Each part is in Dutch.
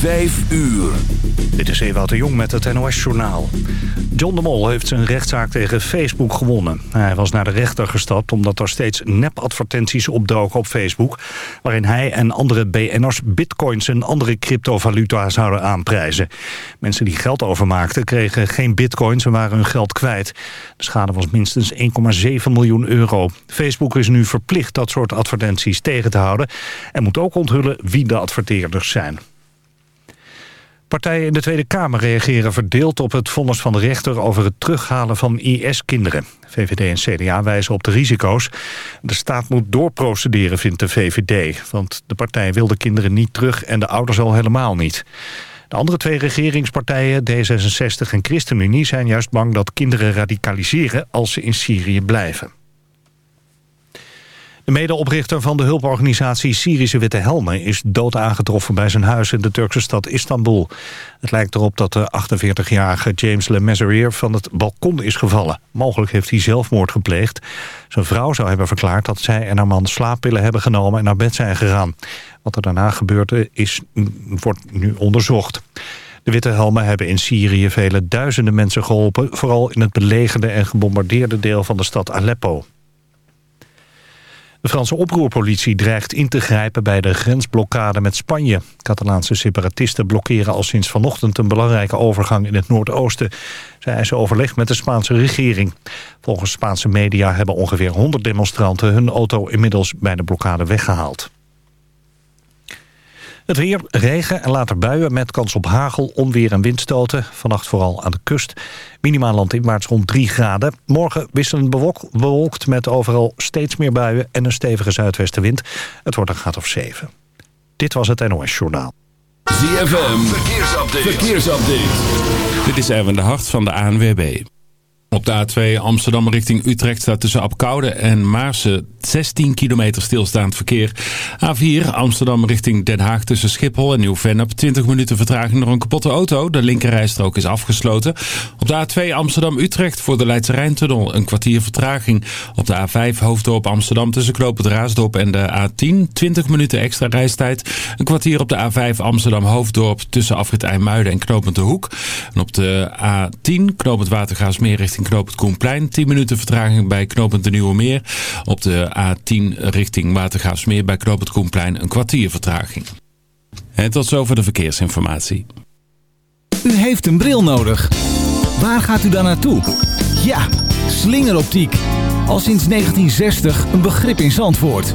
Vijf uur. Dit is Ewout de Jong met het NOS-journaal. John de Mol heeft zijn rechtszaak tegen Facebook gewonnen. Hij was naar de rechter gestapt omdat er steeds nep-advertenties opdoken op Facebook... waarin hij en andere BN'ers bitcoins en andere cryptovaluta zouden aanprijzen. Mensen die geld overmaakten kregen geen bitcoins en waren hun geld kwijt. De schade was minstens 1,7 miljoen euro. Facebook is nu verplicht dat soort advertenties tegen te houden... en moet ook onthullen wie de adverteerders zijn. Partijen in de Tweede Kamer reageren verdeeld op het vonnis van de rechter over het terughalen van IS-kinderen. VVD en CDA wijzen op de risico's. De staat moet doorprocederen, vindt de VVD. Want de partij wil de kinderen niet terug en de ouders al helemaal niet. De andere twee regeringspartijen, D66 en ChristenUnie, zijn juist bang dat kinderen radicaliseren als ze in Syrië blijven. De medeoprichter van de hulporganisatie Syrische Witte Helmen... is dood aangetroffen bij zijn huis in de Turkse stad Istanbul. Het lijkt erop dat de 48-jarige James Le Mesurier van het balkon is gevallen. Mogelijk heeft hij zelfmoord gepleegd. Zijn vrouw zou hebben verklaard dat zij en haar man slaappillen hebben genomen... en naar bed zijn gegaan. Wat er daarna gebeurde is, wordt nu onderzocht. De Witte Helmen hebben in Syrië vele duizenden mensen geholpen... vooral in het belegerde en gebombardeerde deel van de stad Aleppo. De Franse oproerpolitie dreigt in te grijpen bij de grensblokkade met Spanje. Catalaanse separatisten blokkeren al sinds vanochtend een belangrijke overgang in het Noordoosten. Zij eisen overleg met de Spaanse regering. Volgens Spaanse media hebben ongeveer 100 demonstranten hun auto inmiddels bij de blokkade weggehaald. Het weer, regen en later buien met kans op hagel, onweer en windstoten. Vannacht vooral aan de kust. Minimaal landinwaarts rond 3 graden. Morgen wisselend bewolkt met overal steeds meer buien en een stevige zuidwestenwind. Het wordt een graad of 7. Dit was het NOS Journaal. ZFM, verkeersupdate. verkeersupdate. Dit is Erwin de Hart van de ANWB. Op de A2 Amsterdam richting Utrecht staat tussen Apkoude en Maarsen 16 kilometer stilstaand verkeer. A4 Amsterdam richting Den Haag tussen Schiphol en Nieuw-Vennep 20 minuten vertraging door een kapotte auto. De linkerrijstrook is afgesloten. Op de A2 Amsterdam-Utrecht voor de Leidse Rijntunnel een kwartier vertraging. Op de A5 Hoofddorp Amsterdam tussen Knoop Raasdorp en de A10 20 minuten extra reistijd. Een kwartier op de A5 Amsterdam-Hoofddorp tussen Afrit IJmuiden en Knopend de Hoek. En op de A10 Knopend Watergaasmeer richting richting Knoopend Koenplein. 10 minuten vertraging bij Knopend de Nieuwe Meer. Op de A10 richting Watergaasmeer bij Knopend Koenplein een kwartier vertraging. En tot zover de verkeersinformatie. U heeft een bril nodig. Waar gaat u dan naartoe? Ja, slingeroptiek. Al sinds 1960 een begrip in Zandvoort.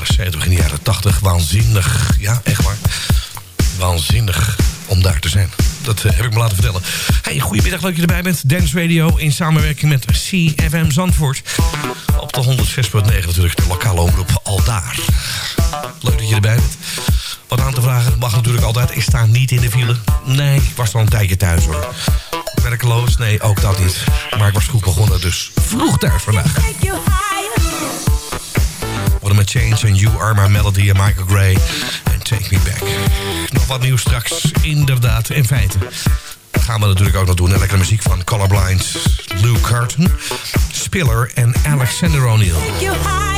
Jaren 70, in de jaren 80 waanzinnig. Ja, echt waar. Waanzinnig om daar te zijn. Dat uh, heb ik me laten vertellen. Hey, goedemiddag, leuk dat je erbij bent. Dance Radio in samenwerking met CFM Zandvoort. Op de 106.9 natuurlijk, de lokale omroep Aldaar. Leuk dat je erbij bent. Wat aan te vragen mag natuurlijk altijd. Ik sta niet in de file. Nee, ik was al een tijdje thuis hoor. Werkeloos? Nee, ook dat niet. Maar ik was goed begonnen, dus vroeg thuis vandaag. Change en You Are My Melody en Michael Gray en Take Me Back. Nog wat nieuws straks, inderdaad, in feite. Gaan we natuurlijk ook nog doen. En lekkere muziek van Colorblind, Lou Carton, Spiller en Alexander O'Neill.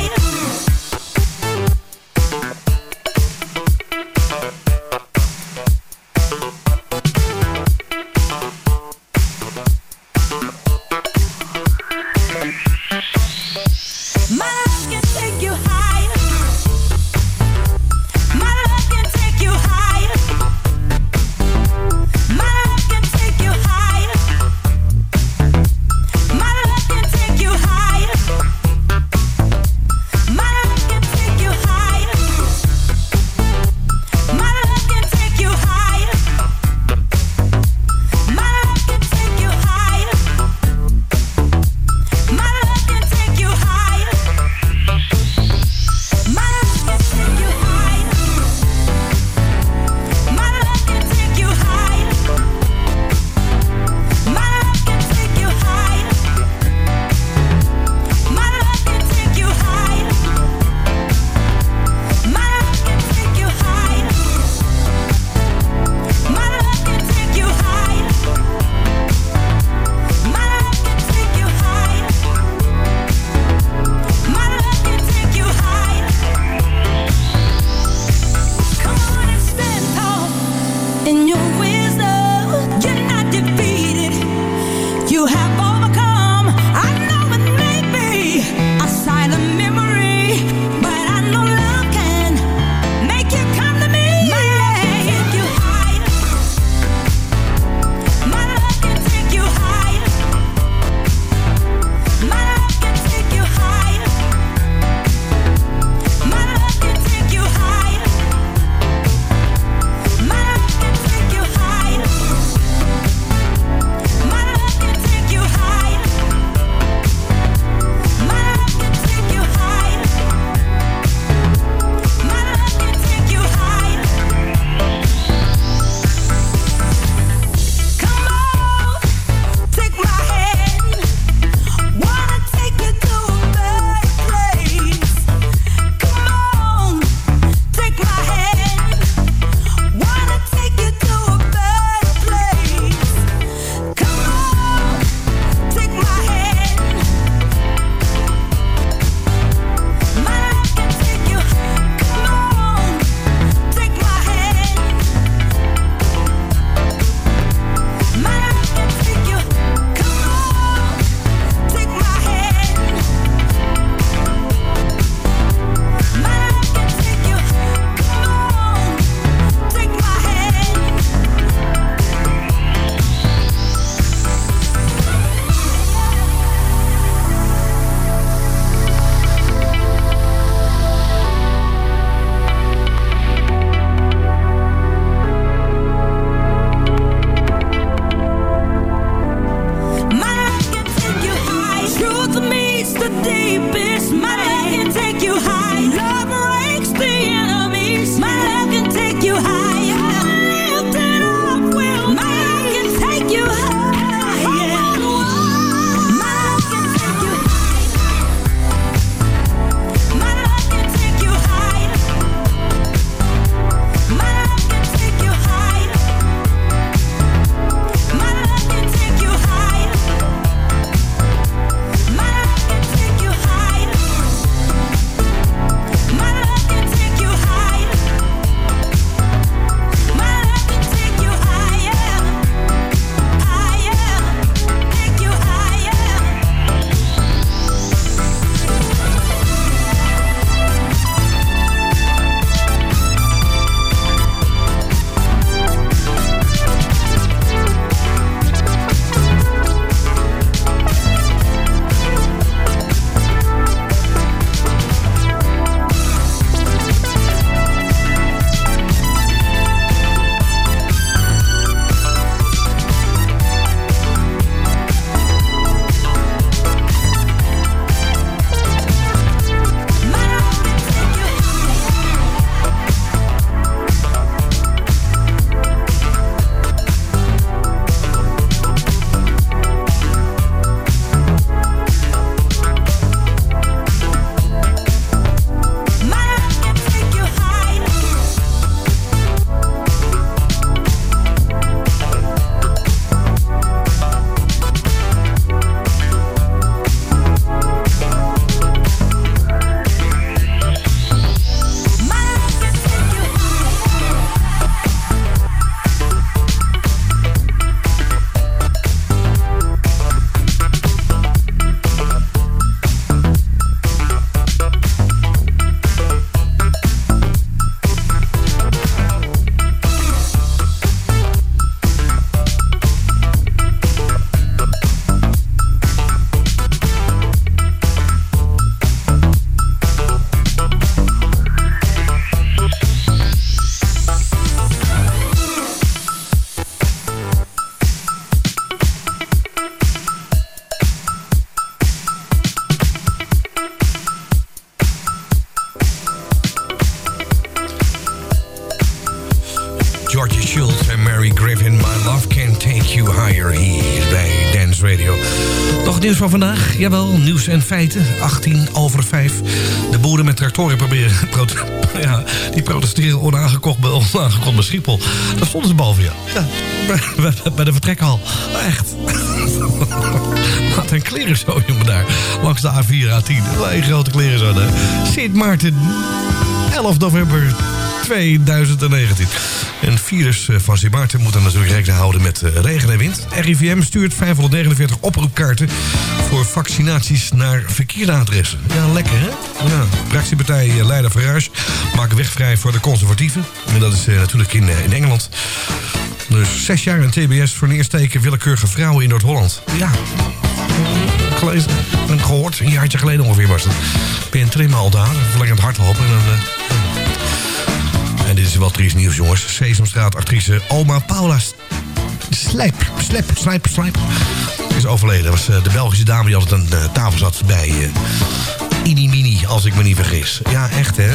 Nog nieuws van vandaag? Jawel, nieuws en feiten. 18 over 5. De boeren met tractoren proberen... ja, die protesteren onaangekocht bij, Schiphol. Daar stonden ze boven, ja. ja bij, de vertrekhal. Echt. Wat een kleren zo, jongen, daar. Langs de A4, A10. Een grote kleren zo, hè. Sint Maarten, 11 november 2019. En virus eh, van Sint Maarten moeten natuurlijk rekening houden met eh, regen en wind. RIVM stuurt 549 oproepkaarten voor vaccinaties naar verkeerde adressen. Ja, lekker hè? Ja. Fractiepartij eh, Leider Farage maakt weg vrij voor de conservatieven. En dat is natuurlijk in, in Engeland. Dus zes jaar in TBS voor neersteken willekeurige vrouwen in Noord-Holland. Ja, gelezen en gehoord. Een jaartje geleden ongeveer was het. Ben je een trim al daar, hardlopen. En, en dit is wel triest nieuws, jongens. Sesamstraat actrice Oma Paula Slijp, Slijp, Slijp, Slijp. Is overleden. Dat was uh, de Belgische dame die altijd aan de tafel zat bij uh, Ini Mini, als ik me niet vergis. Ja, echt hè?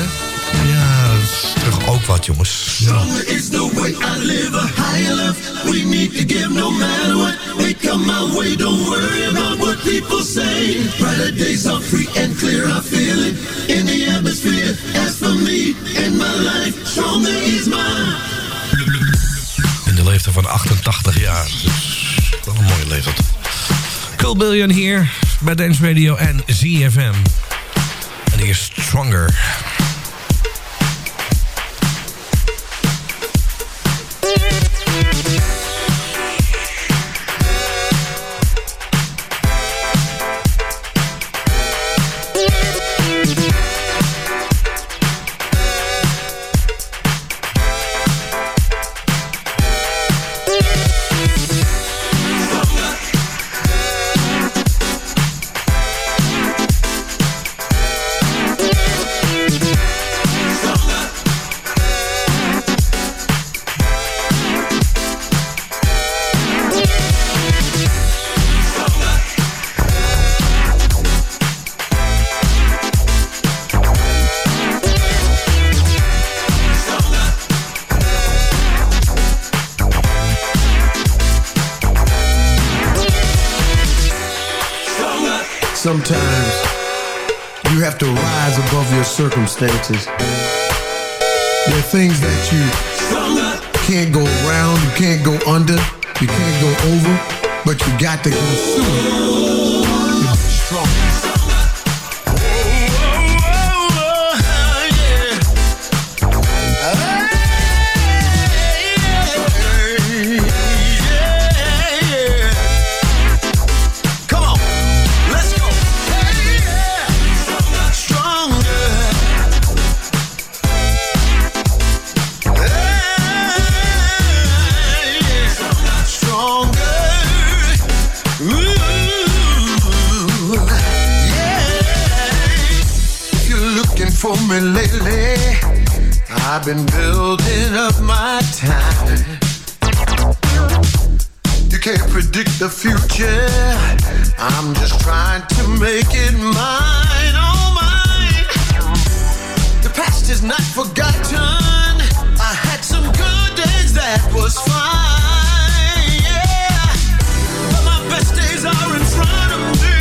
Ja, dat is toch ook wat, jongens. Stronger is the way I live, a higher love. We need to give no matter what. We come my way, don't worry about what people say. Brighter days are free and clear, I feel it in the atmosphere. As for me and my life, stronger is mine. In de leeftijd van 88 jaar. Dus wel een mooie leeftijd. Cool Billion hier bij Dance Radio en ZFM. En is Stronger. But you got to go up my time. You can't predict the future. I'm just trying to make it mine, oh mine. The past is not forgotten. I had some good days that was fine, yeah. But my best days are in front of me.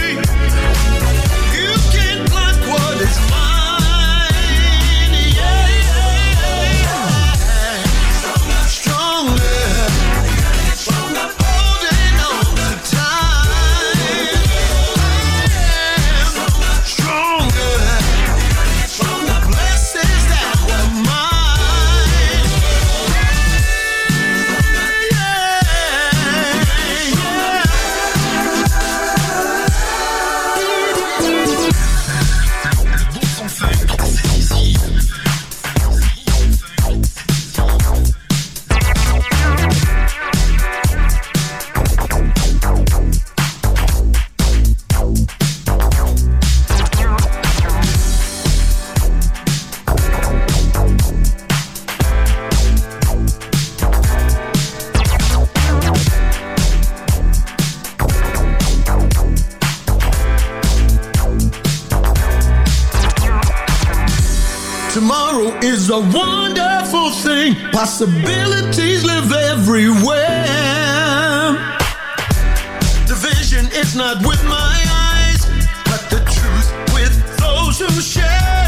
A wonderful thing. Possibilities live everywhere. Division is not with my eyes, but the truth with those who share.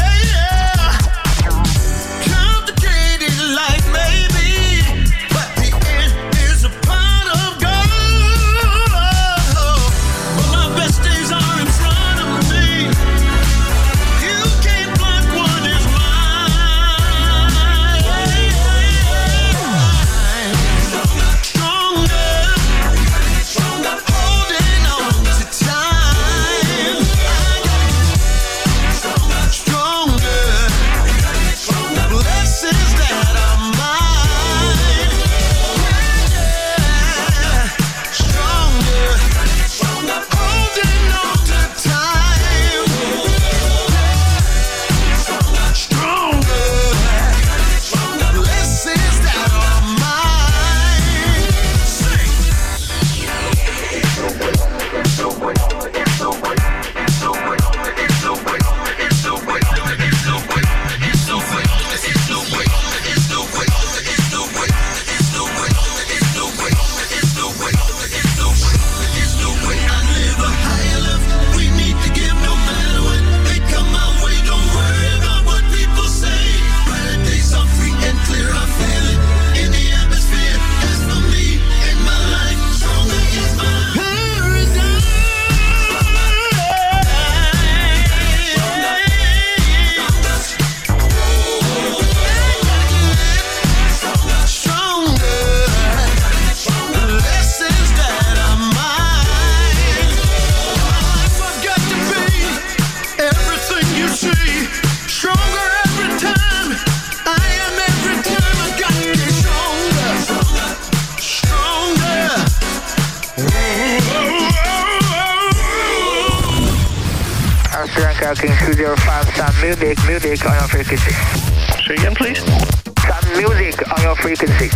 Music on your frequency.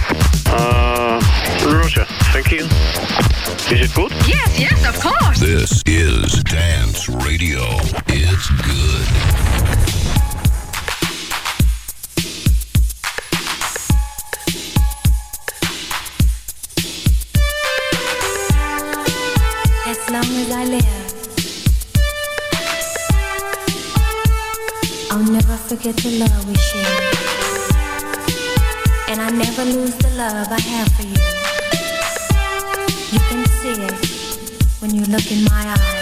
Uh, Roger, thank you. Is it good? Yes, yes, of course. This is Dance Radio. It's good. as long as I live. I'll never forget the love we shared. Never lose the love I have for you. You can see it when you look in my eyes.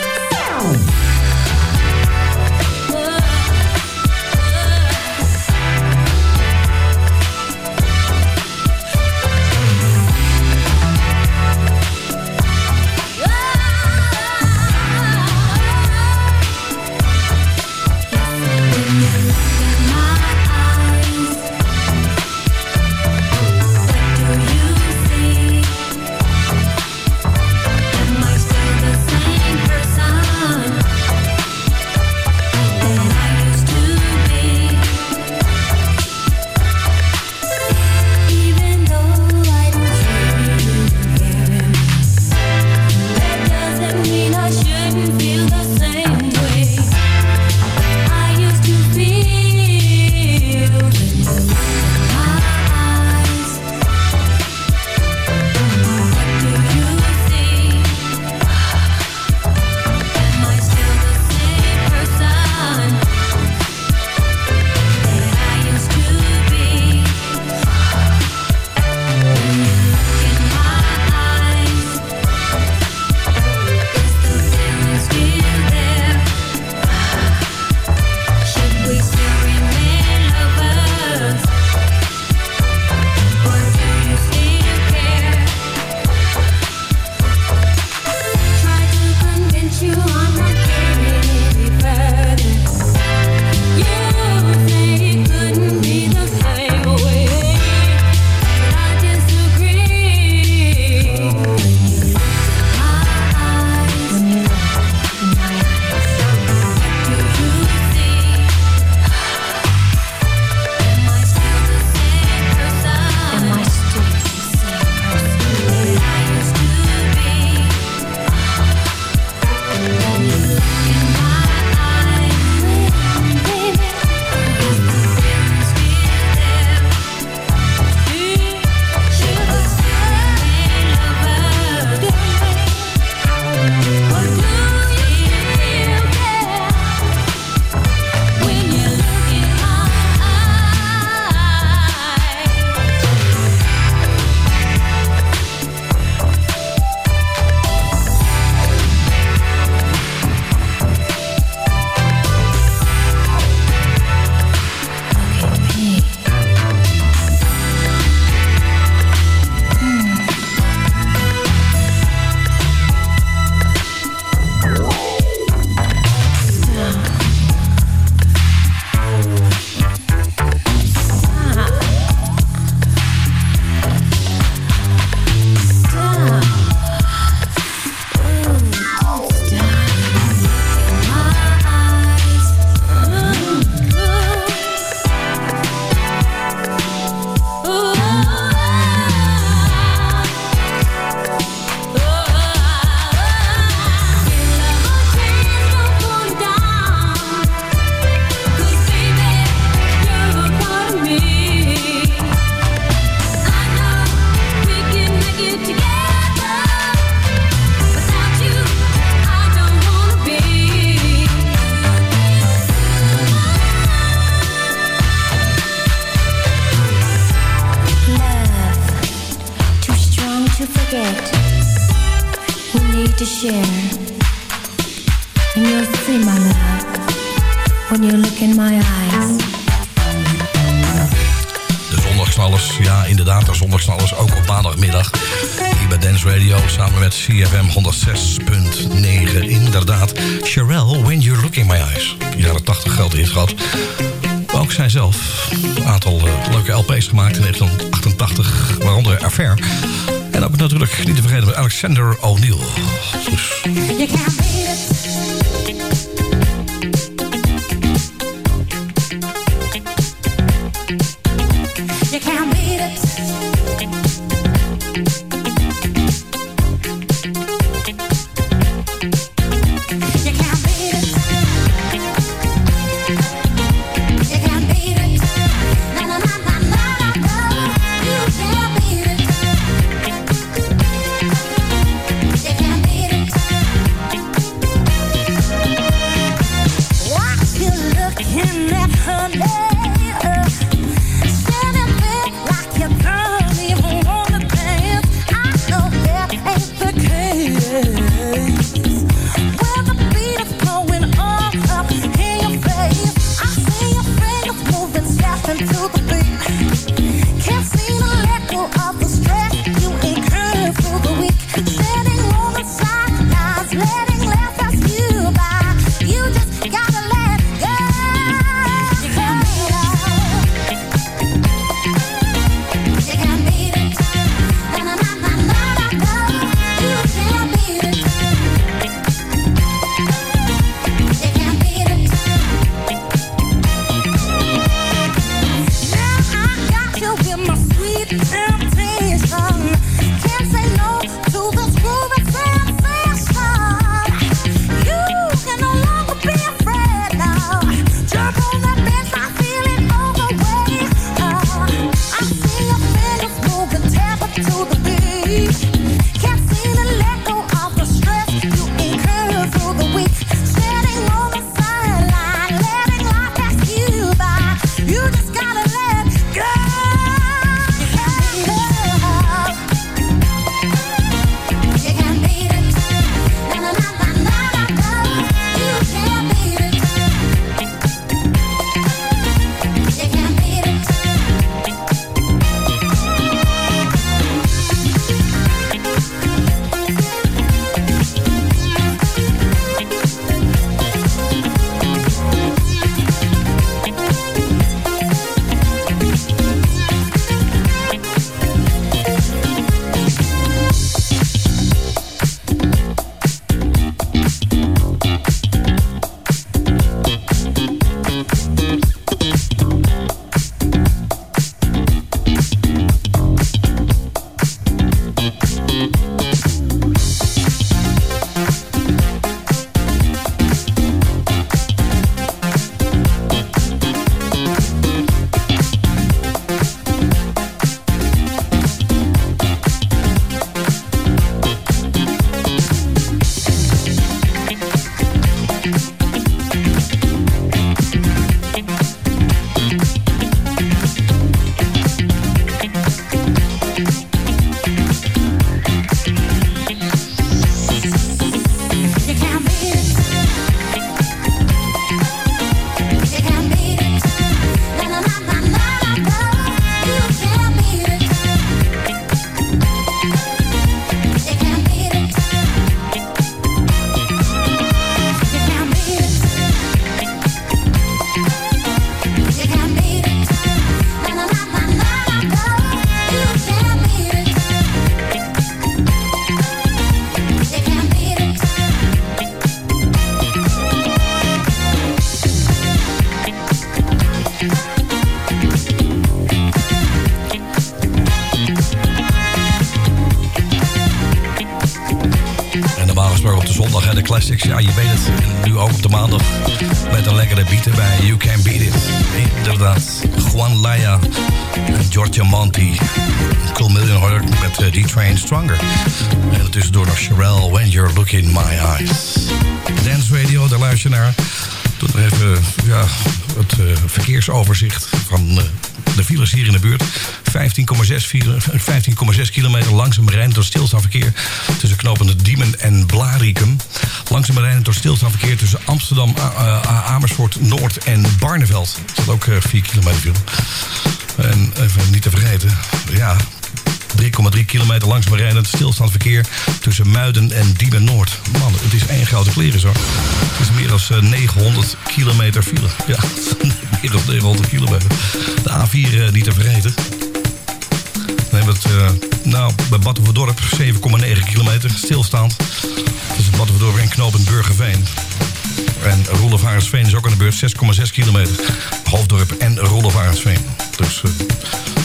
LP's gemaakt in 1988, waaronder Affair. En ook natuurlijk niet te vergeten met Alexander O'Neill. In My Eyes. Dance Radio, daar luister je naar. Tot even ja, het eh, verkeersoverzicht van eh, de files hier in de buurt. 15,6 15 kilometer langzaam rijden door stilstaanverkeer, tussen knopende Diemen en Blarikum. Langzaam rijden door stilstaanverkeer tussen Amsterdam, uh, Amersfoort, Noord en Barneveld. Dat ook eh, 4 kilometer viel. En even niet te vergeten, ja, 3,3 kilometer langzaam rijdend stilstaand verkeer tussen Muiden en Diemen Noord. Man, het is één grote kleren zo. Het is meer dan 900 kilometer file. Ja, meer dan 900 kilometer. De A4 eh, niet te vergeten. Dan hebben het, eh, nou, bij Battenverdorp 7,9 kilometer stilstaand. Tussen Battenverdorp en Knopend Burgerveen. En Roelofarensveen is ook aan de beurt, 6,6 kilometer. Hoofddorp en Roelofarensveen. Dus... eh,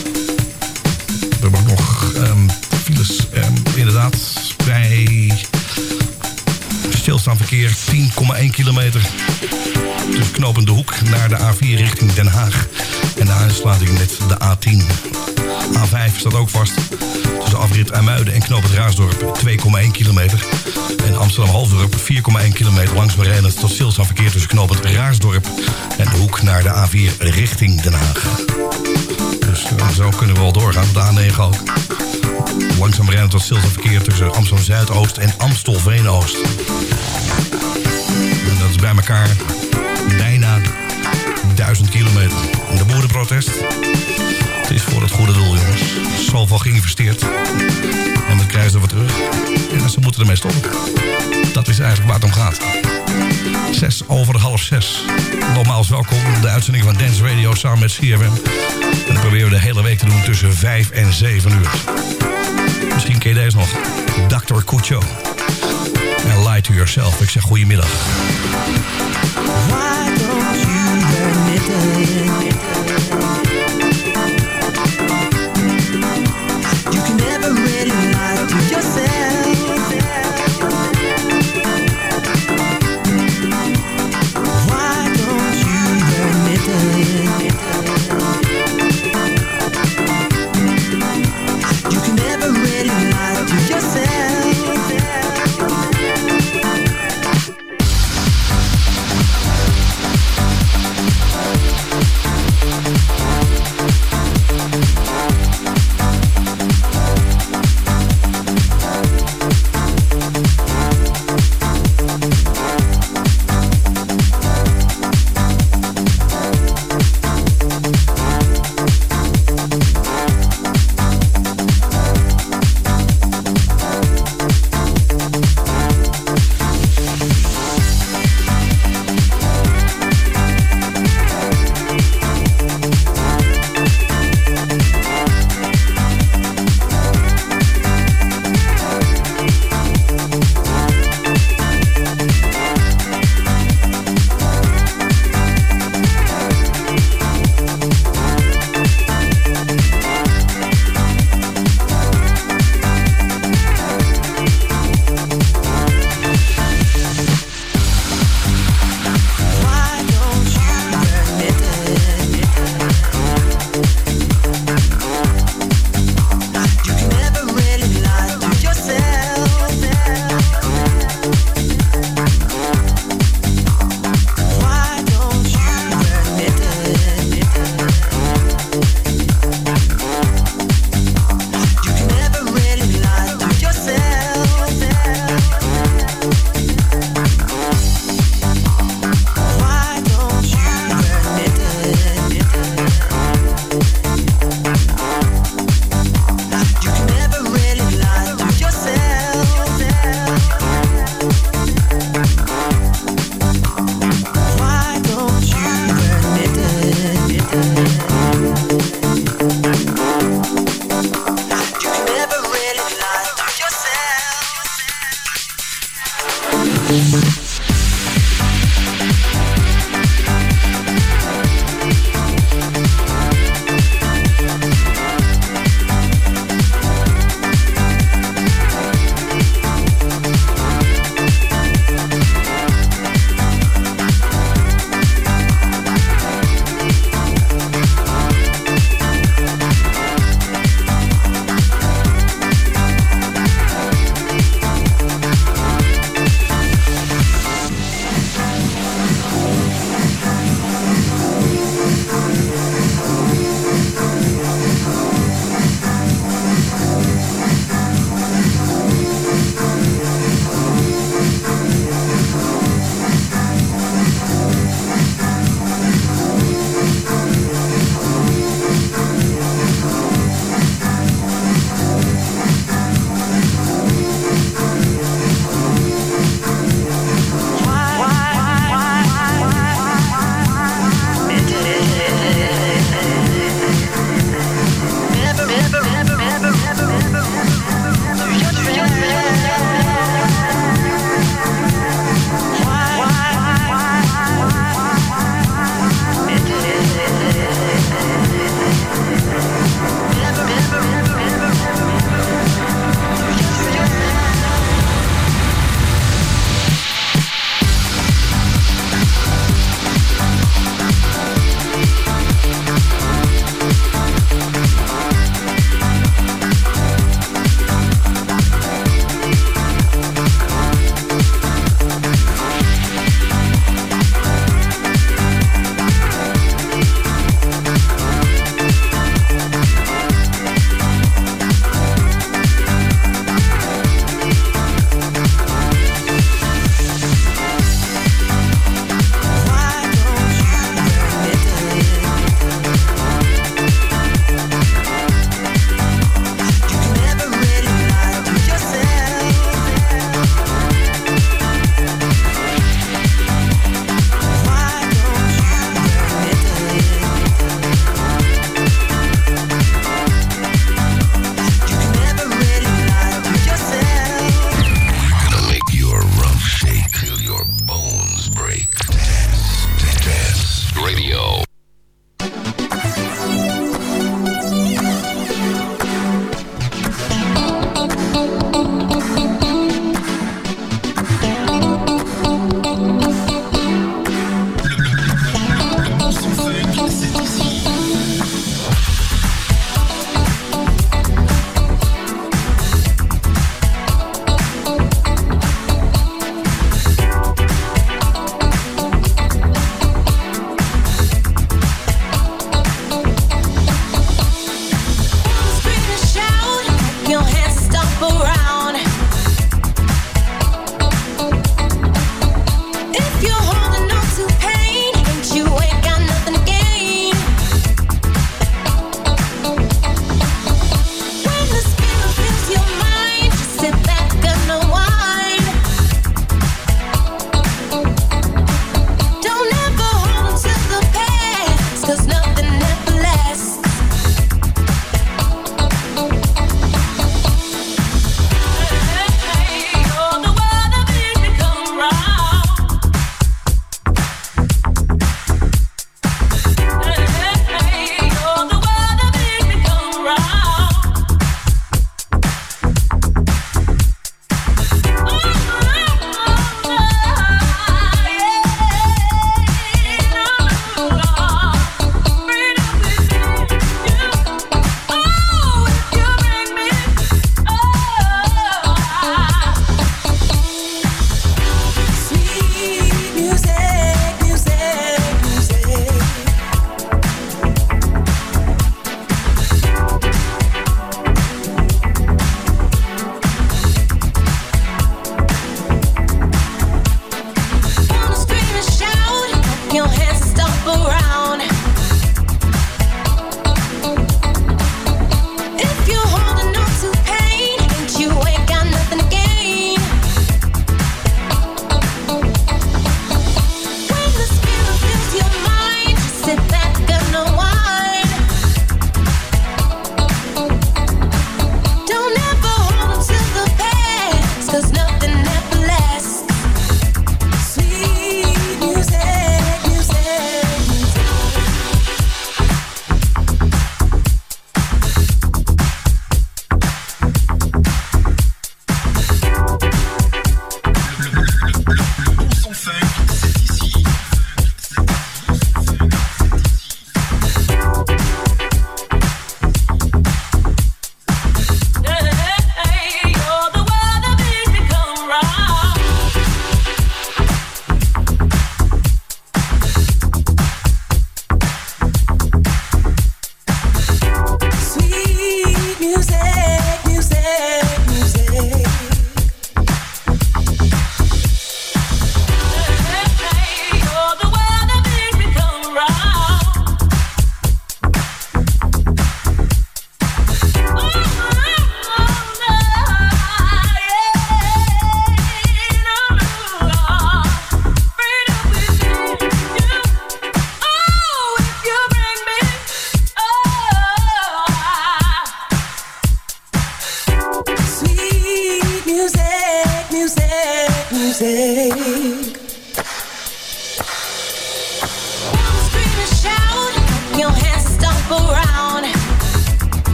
we hebben nog ehm, files, ehm, inderdaad, bij stilstaand verkeer 10,1 kilometer. Dus knopende hoek naar de A4 richting Den Haag. En de aansluiting met de A10. A5 staat ook vast. Tussen afrit Amuiden en knopend Raasdorp 2,1 kilometer. En Amsterdam-Hoofddorp 4,1 kilometer langs rijdend tot stilstaand verkeer tussen knopend Raasdorp en de hoek naar de A4 richting Den Haag. Dus eh, zo kunnen we wel doorgaan. Op de A9 ook. Langzaam rijden tot stilstaand verkeer tussen Amsterdam Zuidoost en Amstelveen Oost. En dat is bij elkaar 1000 kilometer. En de boerenprotest. Het is voor het goede doel, jongens. Zoveel geïnvesteerd. En wat krijgen ze ervoor terug? Ja, ze moeten ermee stoppen. Dat is eigenlijk waar het om gaat. Zes over half zes. Nogmaals welkom. De uitzending van Dance Radio samen met CFM. En dat proberen we de hele week te doen tussen 5 en 7 uur. Misschien ken je deze nog. Dr. Cuccio. En Lie to Yourself. Ik zeg goedemiddag. Why don't you. admit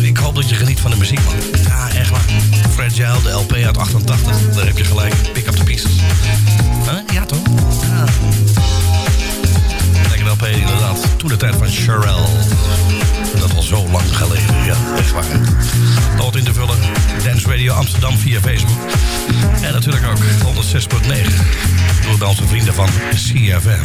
Ik hoop dat je geniet van de muziek, man. Ja, echt waar. Fragile, de LP uit 88. Daar heb je gelijk. Pick up the pieces. Ja, toch? Ja. Lekker LP, inderdaad. Toen de tijd van Sherelle. Dat al zo lang geleden. Ja, echt waar. Tot in te vullen. Dance Radio Amsterdam via Facebook. En natuurlijk ook 106.9. Door onze vrienden van CFM.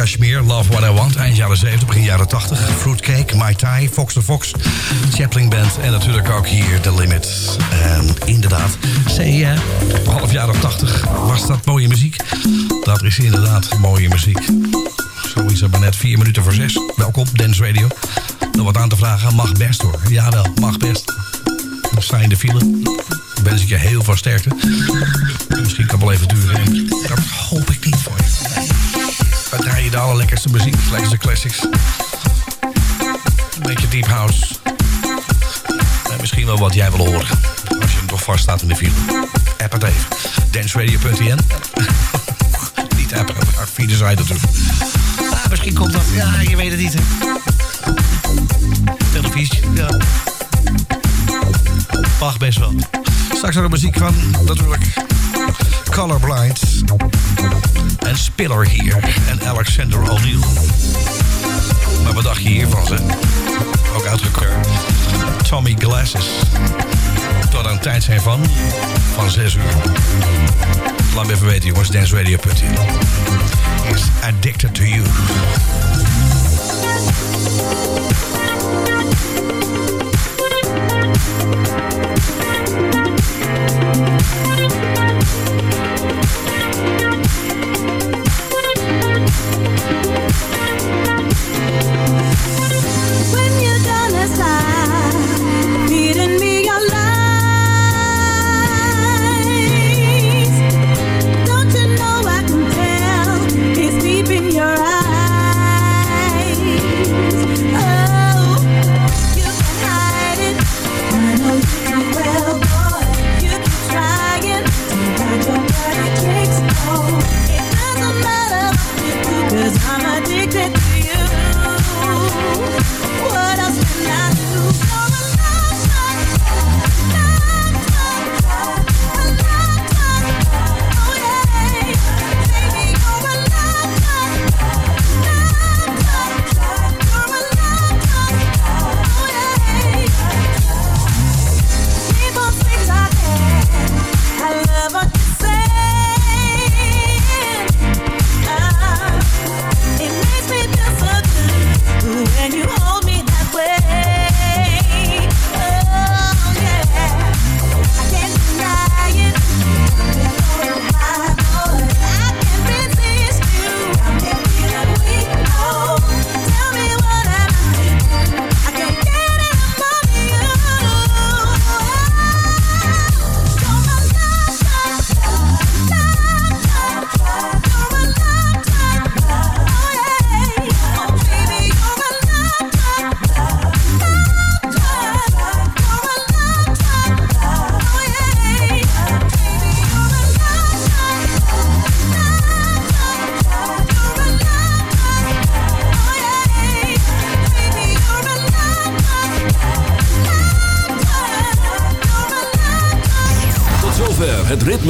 Kashmir, Love What I Want, eind jaren 70, begin jaren 80. Fruitcake, My Tai, Fox the Fox, Chaplin Band en natuurlijk ook hier The Limit. En inderdaad, C, half jaren 80 was dat mooie muziek. Dat is inderdaad mooie muziek. Zo is het net vier minuten voor zes. Welkom, Dance Radio. Nog wat aan te vragen, mag best hoor. Jawel, mag best. Sta in de file. Wens ik je heel veel sterkte. Misschien kan het wel even duren. Dat hoop ik niet voor je. Draai je de allerlekkerste muziek. Lekkerste classics. Een beetje deep house. me wat jij wil horen. Als je hem toch vast staat in de file. App het even. danceradio.nl Niet appen, maar via de site natuurlijk. Ah, misschien komt dat. Ja, je weet het niet, hè. Televisie, ja. Mag best wel. Straks nog de muziek van, natuurlijk, Colorblind. En Spiller hier. En Alexander O'Neill. Maar wat dacht je hiervan, ze? Ook uitgekeurd. Tommy Glasses. Tot aan tijd zijn van, van 6 uur. Laat me even weten, jongens. danceradio.nl Is Addicted to You.